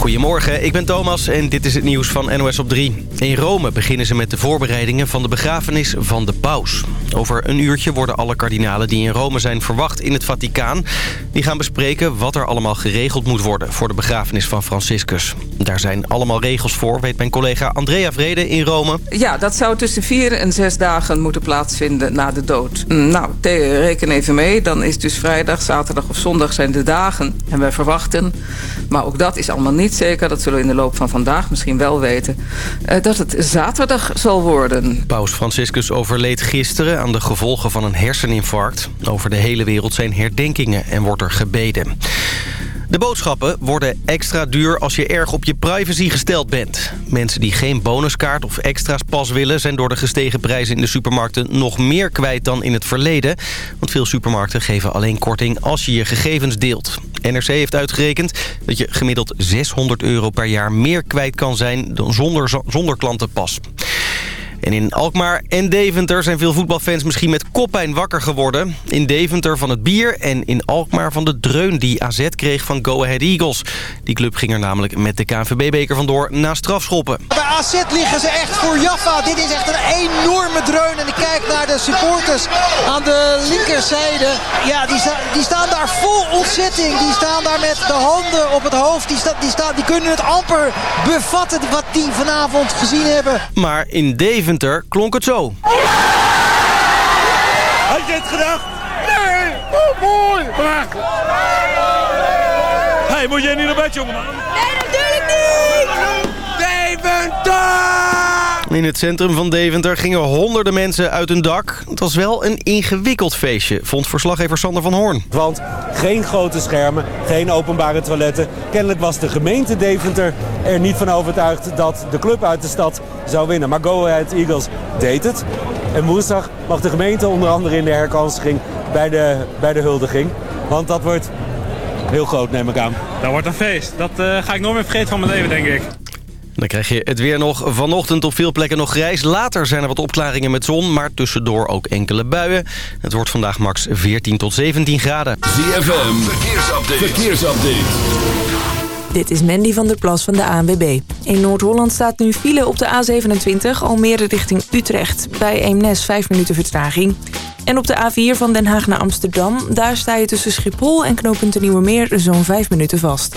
Goedemorgen, ik ben Thomas en dit is het nieuws van NOS op 3. In Rome beginnen ze met de voorbereidingen van de begrafenis van de paus. Over een uurtje worden alle kardinalen die in Rome zijn verwacht in het Vaticaan. Die gaan bespreken wat er allemaal geregeld moet worden voor de begrafenis van Franciscus. Daar zijn allemaal regels voor, weet mijn collega Andrea Vrede in Rome. Ja, dat zou tussen vier en zes dagen moeten plaatsvinden na de dood. Nou, reken even mee. Dan is dus vrijdag, zaterdag of zondag zijn de dagen. En wij verwachten, maar ook dat is allemaal niet zeker... dat zullen we in de loop van vandaag misschien wel weten... Eh, dat het zaterdag zal worden. Paus Franciscus overleed gisteren aan de gevolgen van een herseninfarct. Over de hele wereld zijn herdenkingen en wordt er gebeden. De boodschappen worden extra duur als je erg op je privacy gesteld bent. Mensen die geen bonuskaart of extra's pas willen... zijn door de gestegen prijzen in de supermarkten nog meer kwijt dan in het verleden. Want veel supermarkten geven alleen korting als je je gegevens deelt. NRC heeft uitgerekend dat je gemiddeld 600 euro per jaar meer kwijt kan zijn... dan zonder, zonder klantenpas. En in Alkmaar en Deventer zijn veel voetbalfans misschien met koppijn wakker geworden. In Deventer van het bier en in Alkmaar van de dreun die AZ kreeg van Go Ahead Eagles. Die club ging er namelijk met de KNVB-beker vandoor na strafschoppen. Bij AZ liggen ze echt voor Jaffa. Dit is echt een enorme dreun. En ik kijk naar de supporters aan de linkerzijde. Ja, die, die staan daar vol ontzetting. Die staan daar met de handen op het hoofd. Die, sta die, die kunnen het amper bevatten wat die vanavond gezien hebben. Maar in Deventer klonk het zo. Had je het gedacht? Nee! Oh, mooi! Hey, moet jij niet naar bed, jongen? Nee, In het centrum van Deventer gingen honderden mensen uit hun dak. Het was wel een ingewikkeld feestje, vond verslaggever Sander van Hoorn. Want geen grote schermen, geen openbare toiletten. Kennelijk was de gemeente Deventer er niet van overtuigd dat de club uit de stad zou winnen. Maar Go Ahead Eagles deed het. En woensdag mag de gemeente onder andere in de herkansing bij de, bij de huldiging. Want dat wordt heel groot, neem ik aan. Dat wordt een feest. Dat uh, ga ik nooit meer vergeten van mijn leven, denk ik. Dan krijg je het weer nog vanochtend op veel plekken nog grijs. Later zijn er wat opklaringen met zon, maar tussendoor ook enkele buien. Het wordt vandaag max 14 tot 17 graden. ZFM, verkeersupdate. verkeersupdate. Dit is Mandy van der Plas van de ANWB. In Noord-Holland staat nu file op de A27, Almere richting Utrecht. Bij Eemnes 5 minuten vertraging. En op de A4 van Den Haag naar Amsterdam... daar sta je tussen Schiphol en knooppunt Nieuwe Meer zo'n 5 minuten vast.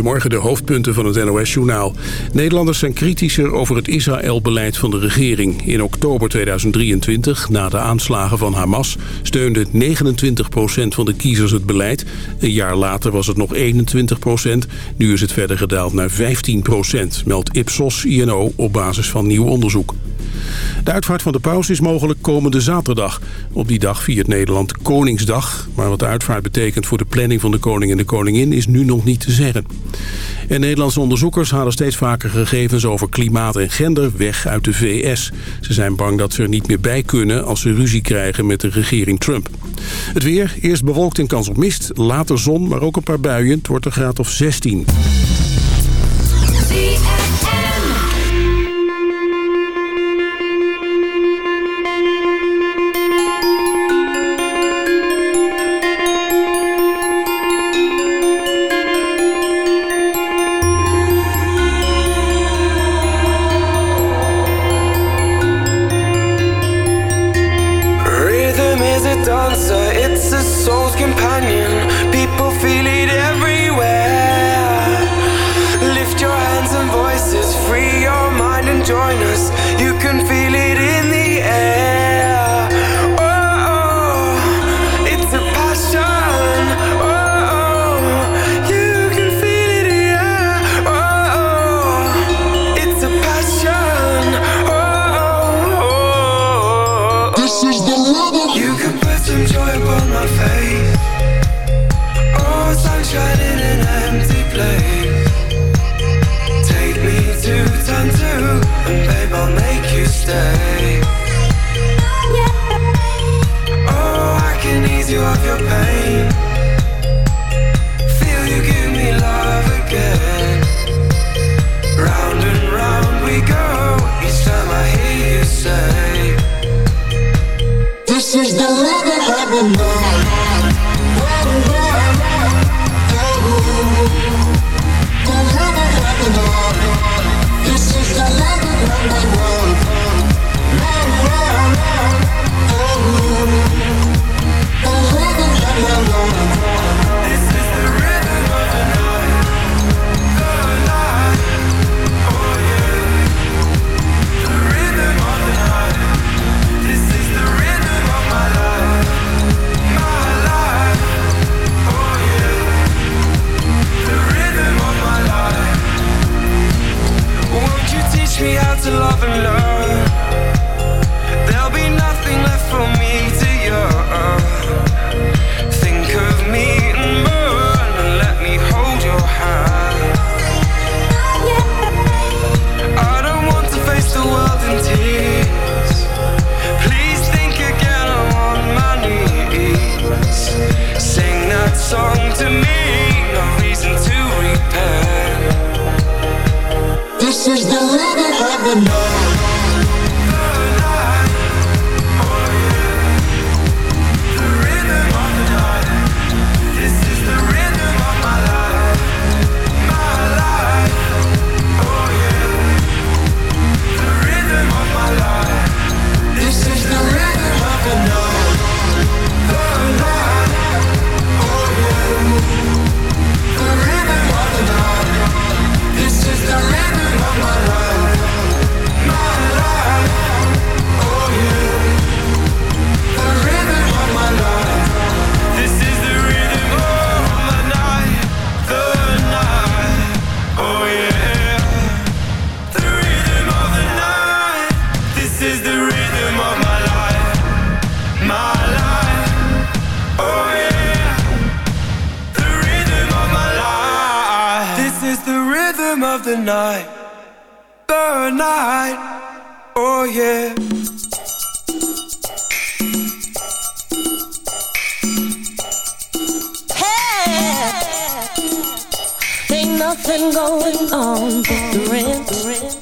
Goedemorgen, de hoofdpunten van het NOS-journaal. Nederlanders zijn kritischer over het Israël-beleid van de regering. In oktober 2023, na de aanslagen van Hamas... steunde 29% van de kiezers het beleid. Een jaar later was het nog 21%. Nu is het verder gedaald naar 15%, meldt Ipsos INO op basis van nieuw onderzoek. De uitvaart van de paus is mogelijk komende zaterdag. Op die dag viert Nederland Koningsdag. Maar wat de uitvaart betekent voor de planning van de koning en de koningin is nu nog niet te zeggen. En Nederlandse onderzoekers halen steeds vaker gegevens over klimaat en gender weg uit de VS. Ze zijn bang dat ze er niet meer bij kunnen als ze ruzie krijgen met de regering Trump. Het weer, eerst bewolkt en kans op mist, later zon, maar ook een paar buien. Het wordt een graad of 16. Rhythm the night, the night, oh yeah. Hey, ain't nothing going on but the rent. Rent.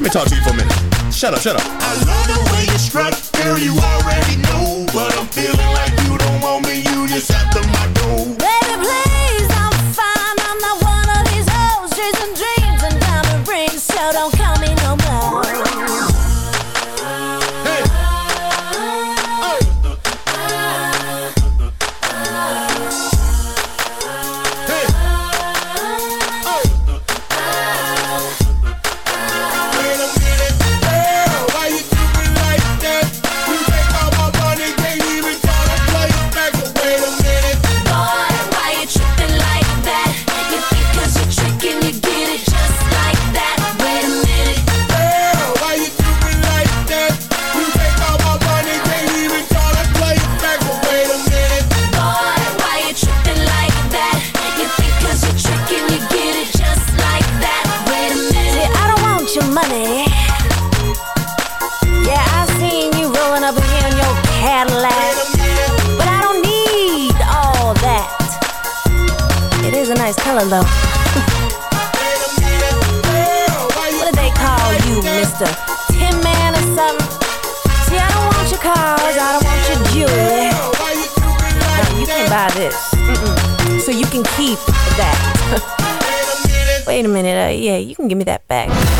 Let me talk to you for a minute. Shut up, shut up. I love the way you strut, girl. You already know wait a minute, uh, yeah, you can give me that back.